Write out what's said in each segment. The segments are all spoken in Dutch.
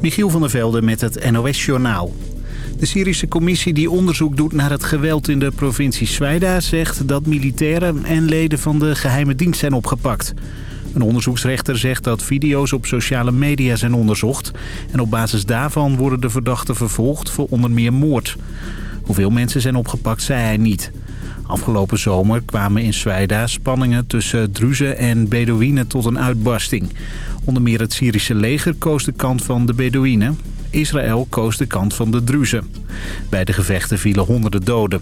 Michiel van der Velde met het NOS-journaal. De Syrische commissie die onderzoek doet naar het geweld in de provincie Zwijda... zegt dat militairen en leden van de geheime dienst zijn opgepakt. Een onderzoeksrechter zegt dat video's op sociale media zijn onderzocht... en op basis daarvan worden de verdachten vervolgd voor onder meer moord. Hoeveel mensen zijn opgepakt, zei hij niet. Afgelopen zomer kwamen in Zwijda spanningen tussen Druzen en Bedouinen tot een uitbarsting. Onder meer het Syrische leger koos de kant van de Bedouinen. Israël koos de kant van de Druzen. Bij de gevechten vielen honderden doden.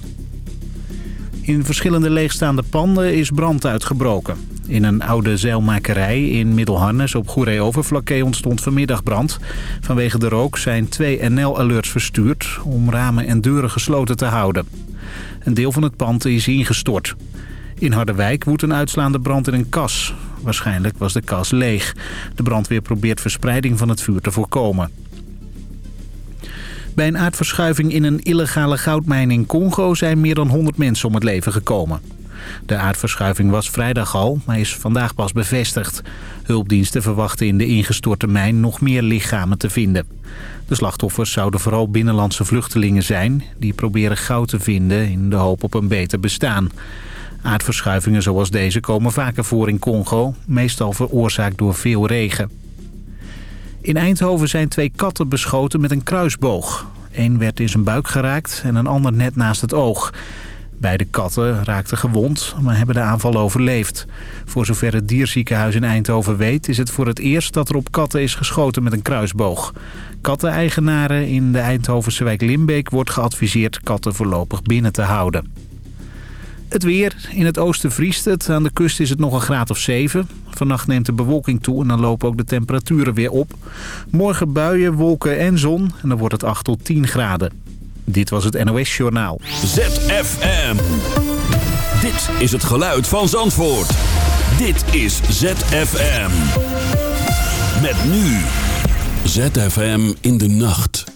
In verschillende leegstaande panden is brand uitgebroken. In een oude zeilmakerij in Middelharnis op Goeree-Overflakkee ontstond vanmiddag brand. Vanwege de rook zijn twee NL-alerts verstuurd om ramen en deuren gesloten te houden. Een deel van het pand is ingestort. In Harderwijk woedt een uitslaande brand in een kas. Waarschijnlijk was de kas leeg. De brandweer probeert verspreiding van het vuur te voorkomen. Bij een aardverschuiving in een illegale goudmijn in Congo zijn meer dan 100 mensen om het leven gekomen. De aardverschuiving was vrijdag al, maar is vandaag pas bevestigd. Hulpdiensten verwachten in de ingestorte mijn nog meer lichamen te vinden. De slachtoffers zouden vooral binnenlandse vluchtelingen zijn... die proberen goud te vinden in de hoop op een beter bestaan. Aardverschuivingen zoals deze komen vaker voor in Congo, meestal veroorzaakt door veel regen. In Eindhoven zijn twee katten beschoten met een kruisboog. Eén werd in zijn buik geraakt en een ander net naast het oog. Beide katten raakten gewond, maar hebben de aanval overleefd. Voor zover het dierziekenhuis in Eindhoven weet... is het voor het eerst dat er op katten is geschoten met een kruisboog. Katteneigenaren in de Eindhovense wijk Limbeek wordt geadviseerd katten voorlopig binnen te houden. Het weer. In het oosten vriest het. Aan de kust is het nog een graad of 7. Vannacht neemt de bewolking toe en dan lopen ook de temperaturen weer op. Morgen buien, wolken en zon en dan wordt het 8 tot 10 graden. Dit was het NOS Journaal. ZFM. Dit is het geluid van Zandvoort. Dit is ZFM. Met nu. ZFM in de nacht.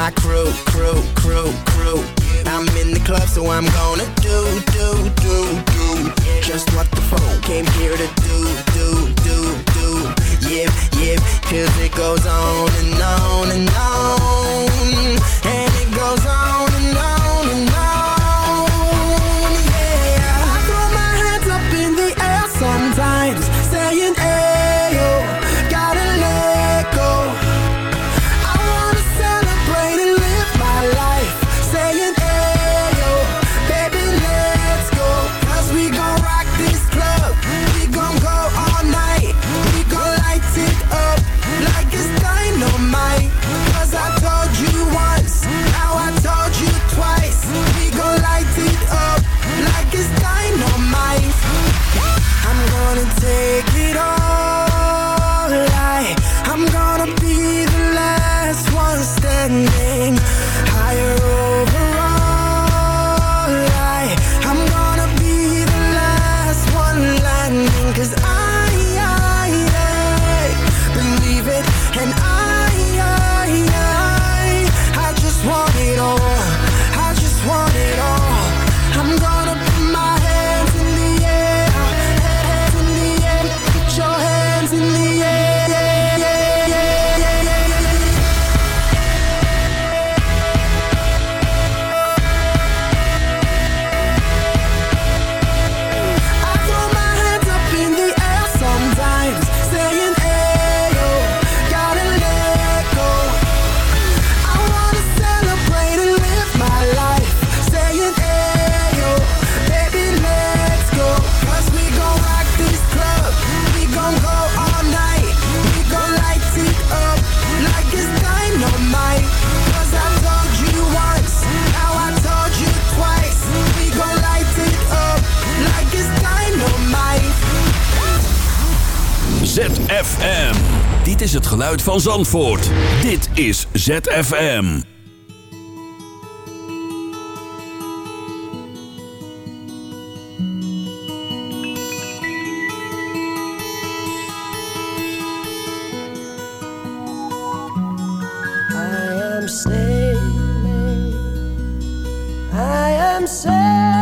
my crew, crew, crew, crew. I'm in the club, so I'm gonna do, do, do, do. Just what the phone came here to do, do, do, do. Yeah, yep, yeah, cause it goes on and on and on. geluid van Zandvoort. Dit is ZFM. I am sailing. I am sailing.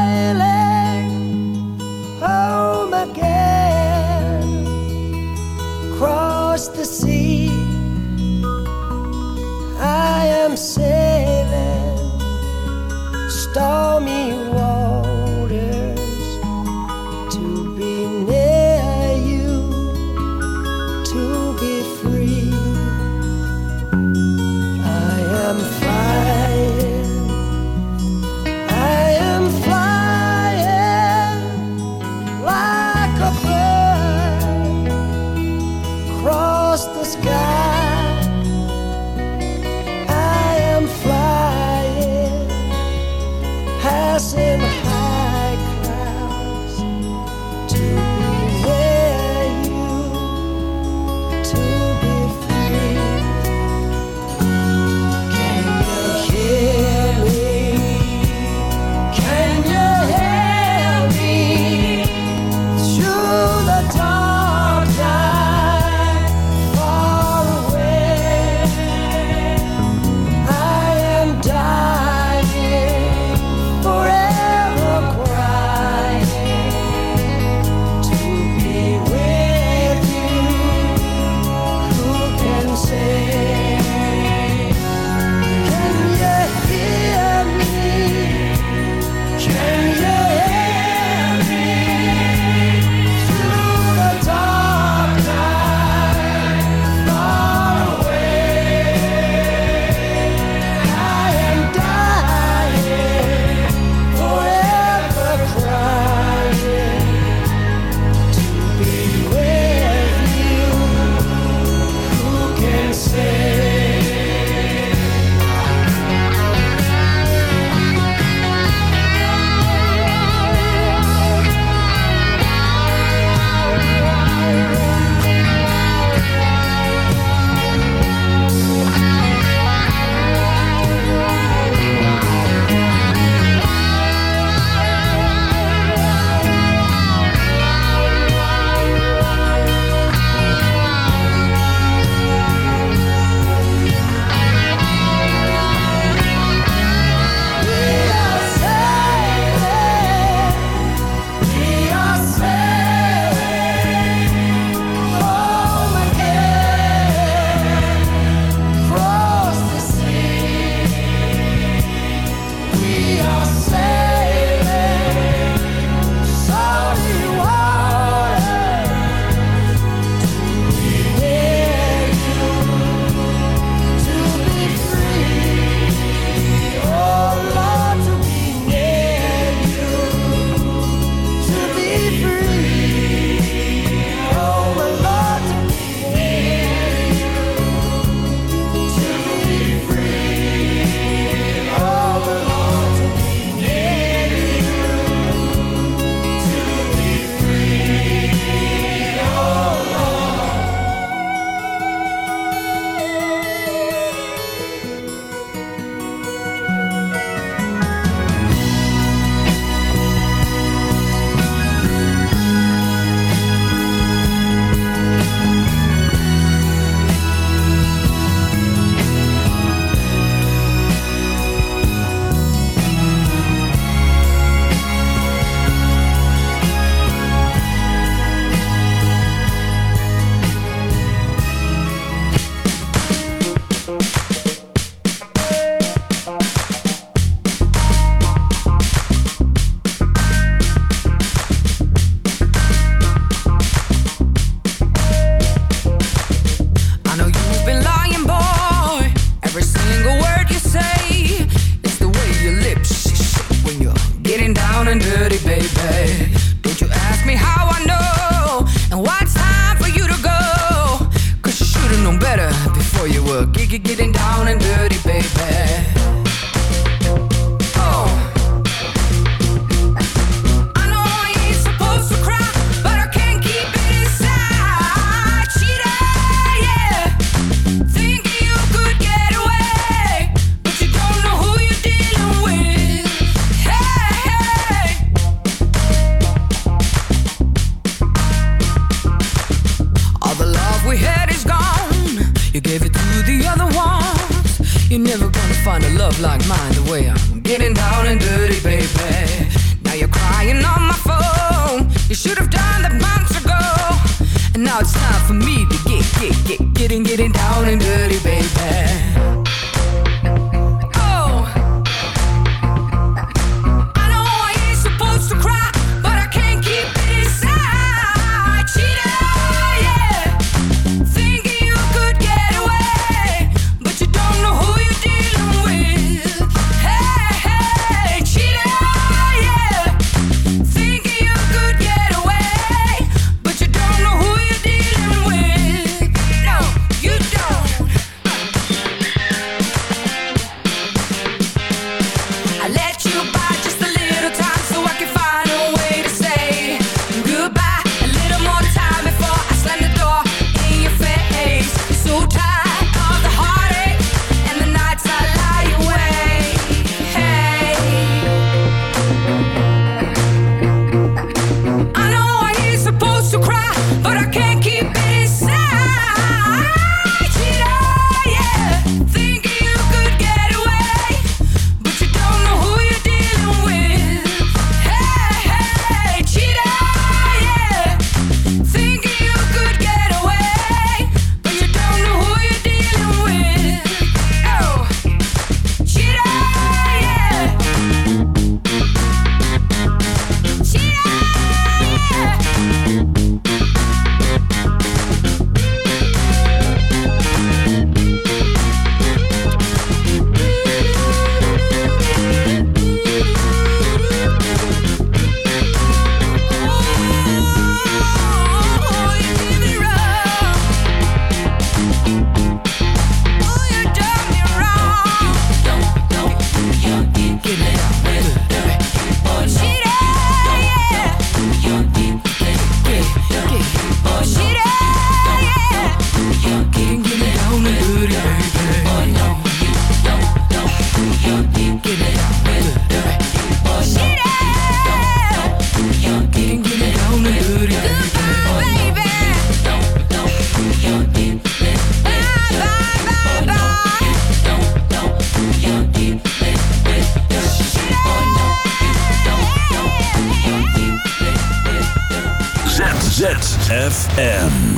FM.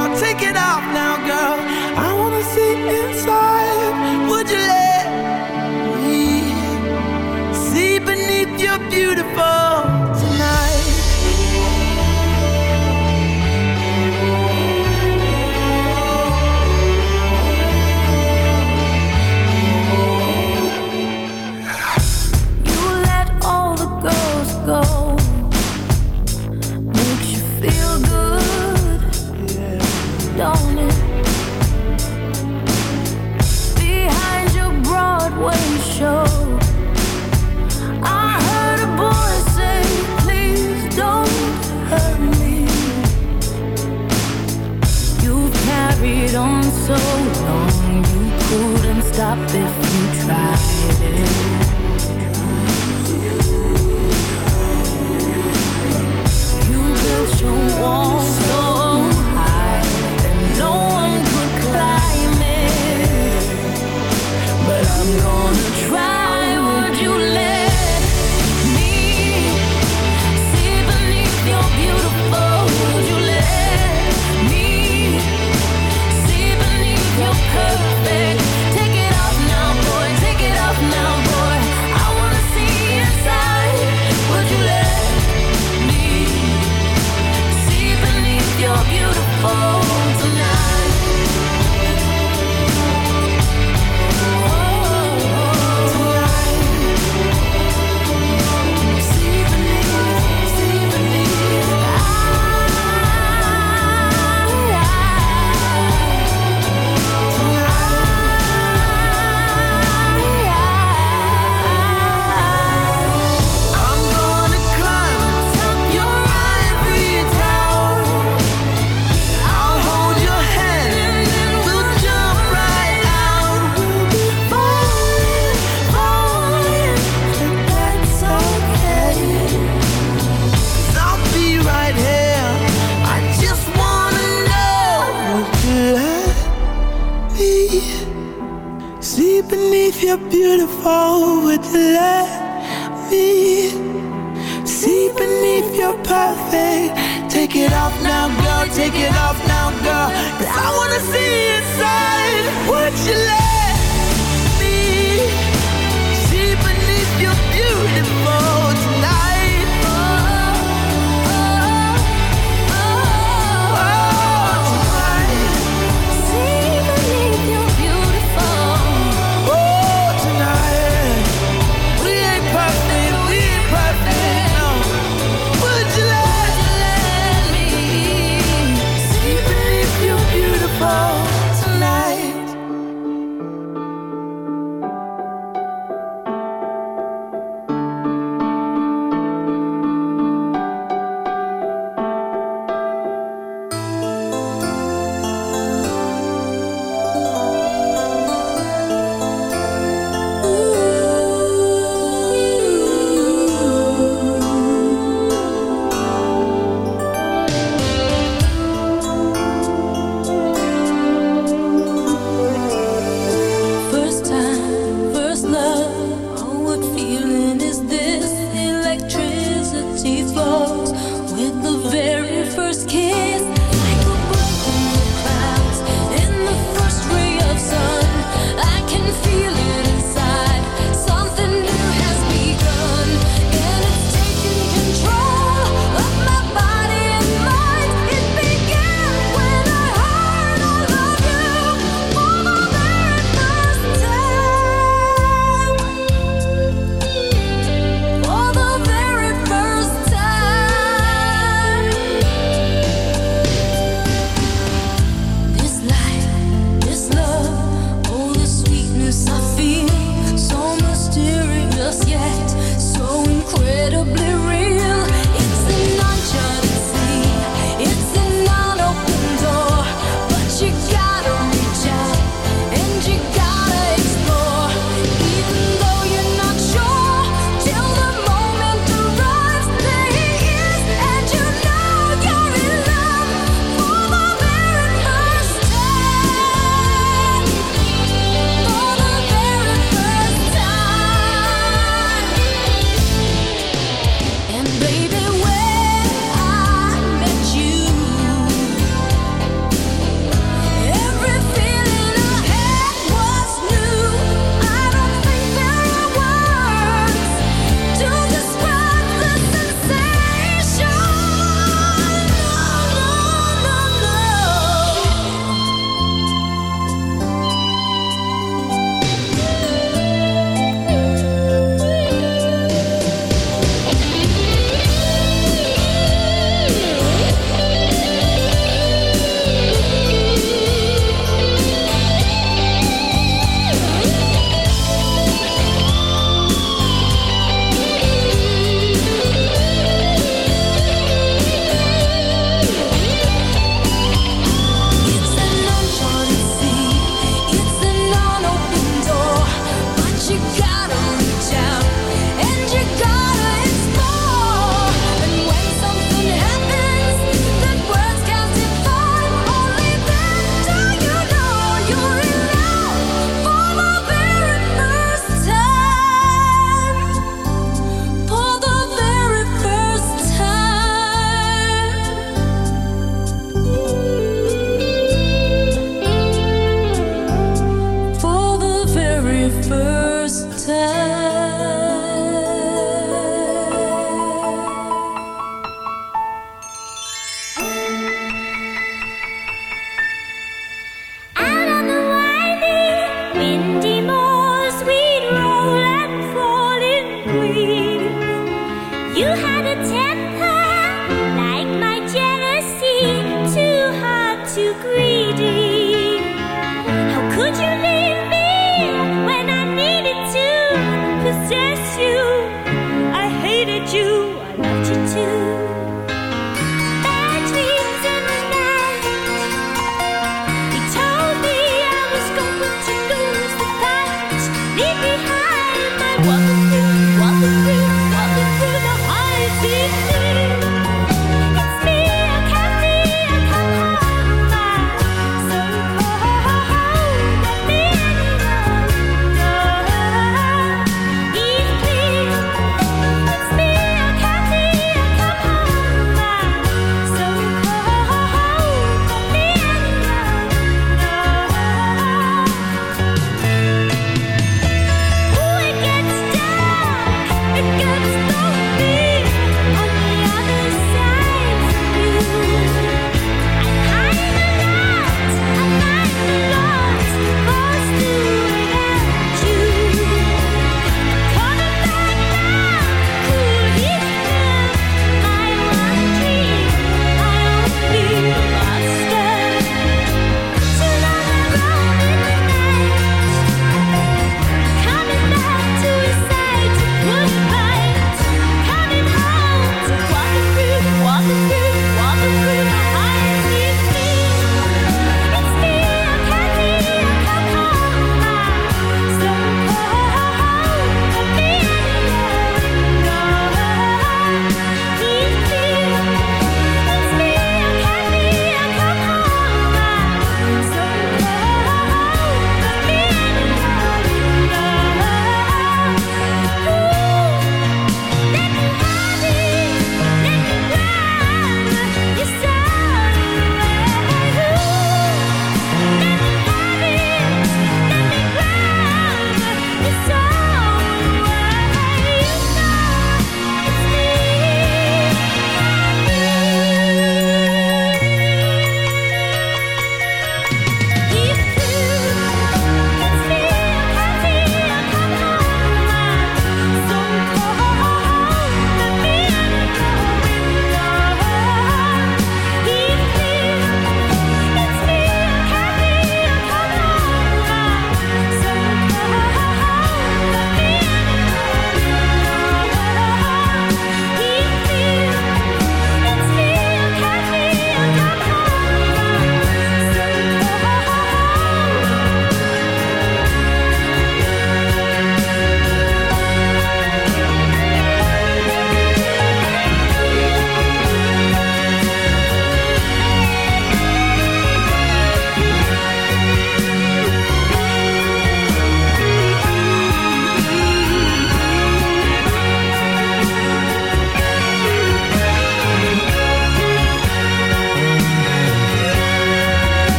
I'm gonna try.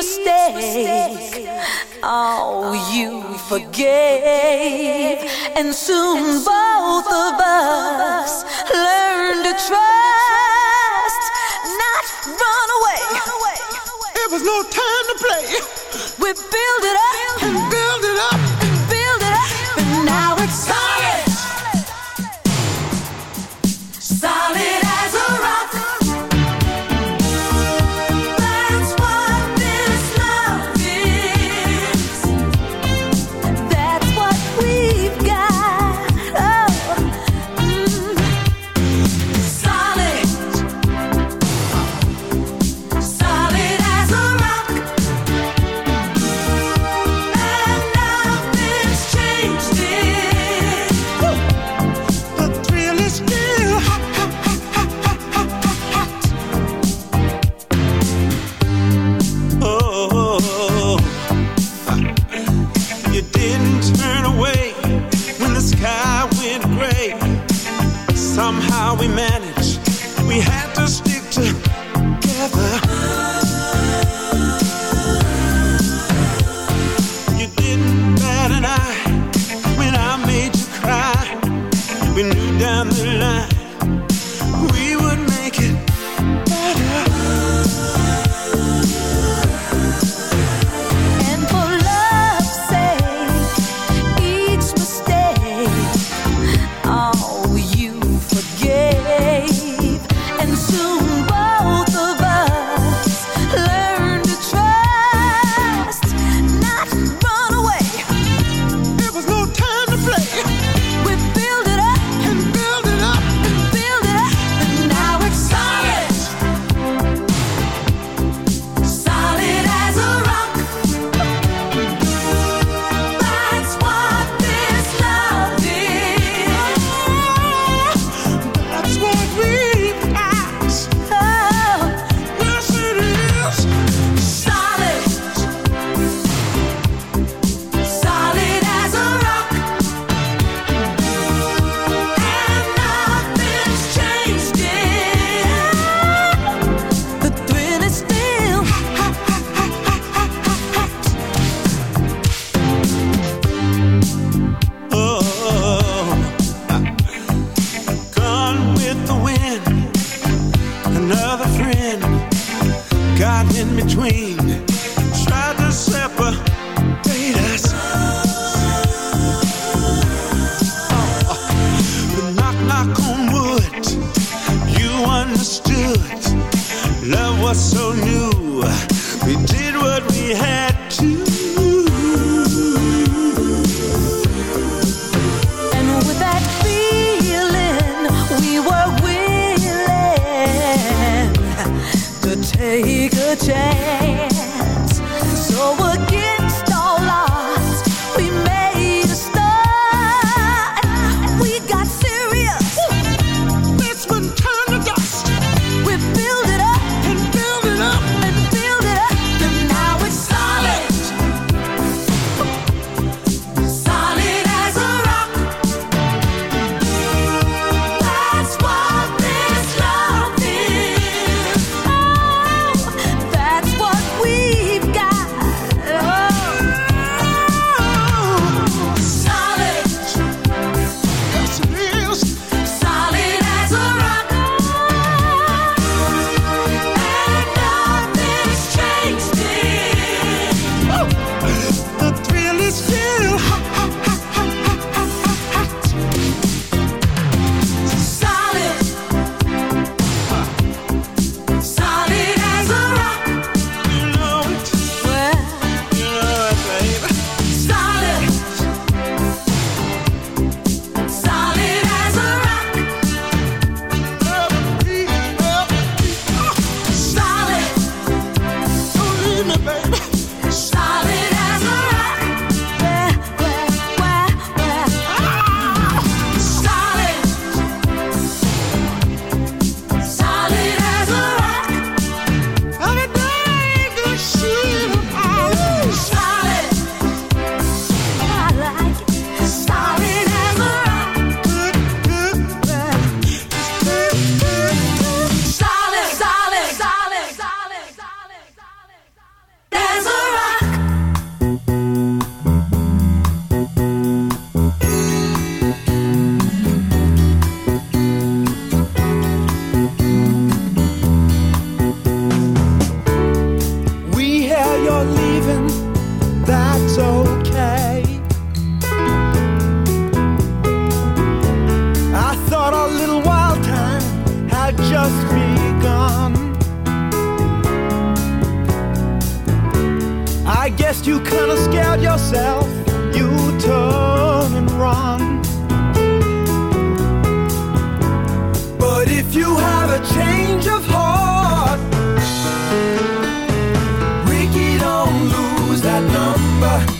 mistake. Oh, you forgave. And soon both of us learned to trust, not run away. It was no time to play. We built it up. yourself, you turn and run. But if you have a change of heart, Ricky, don't lose that number.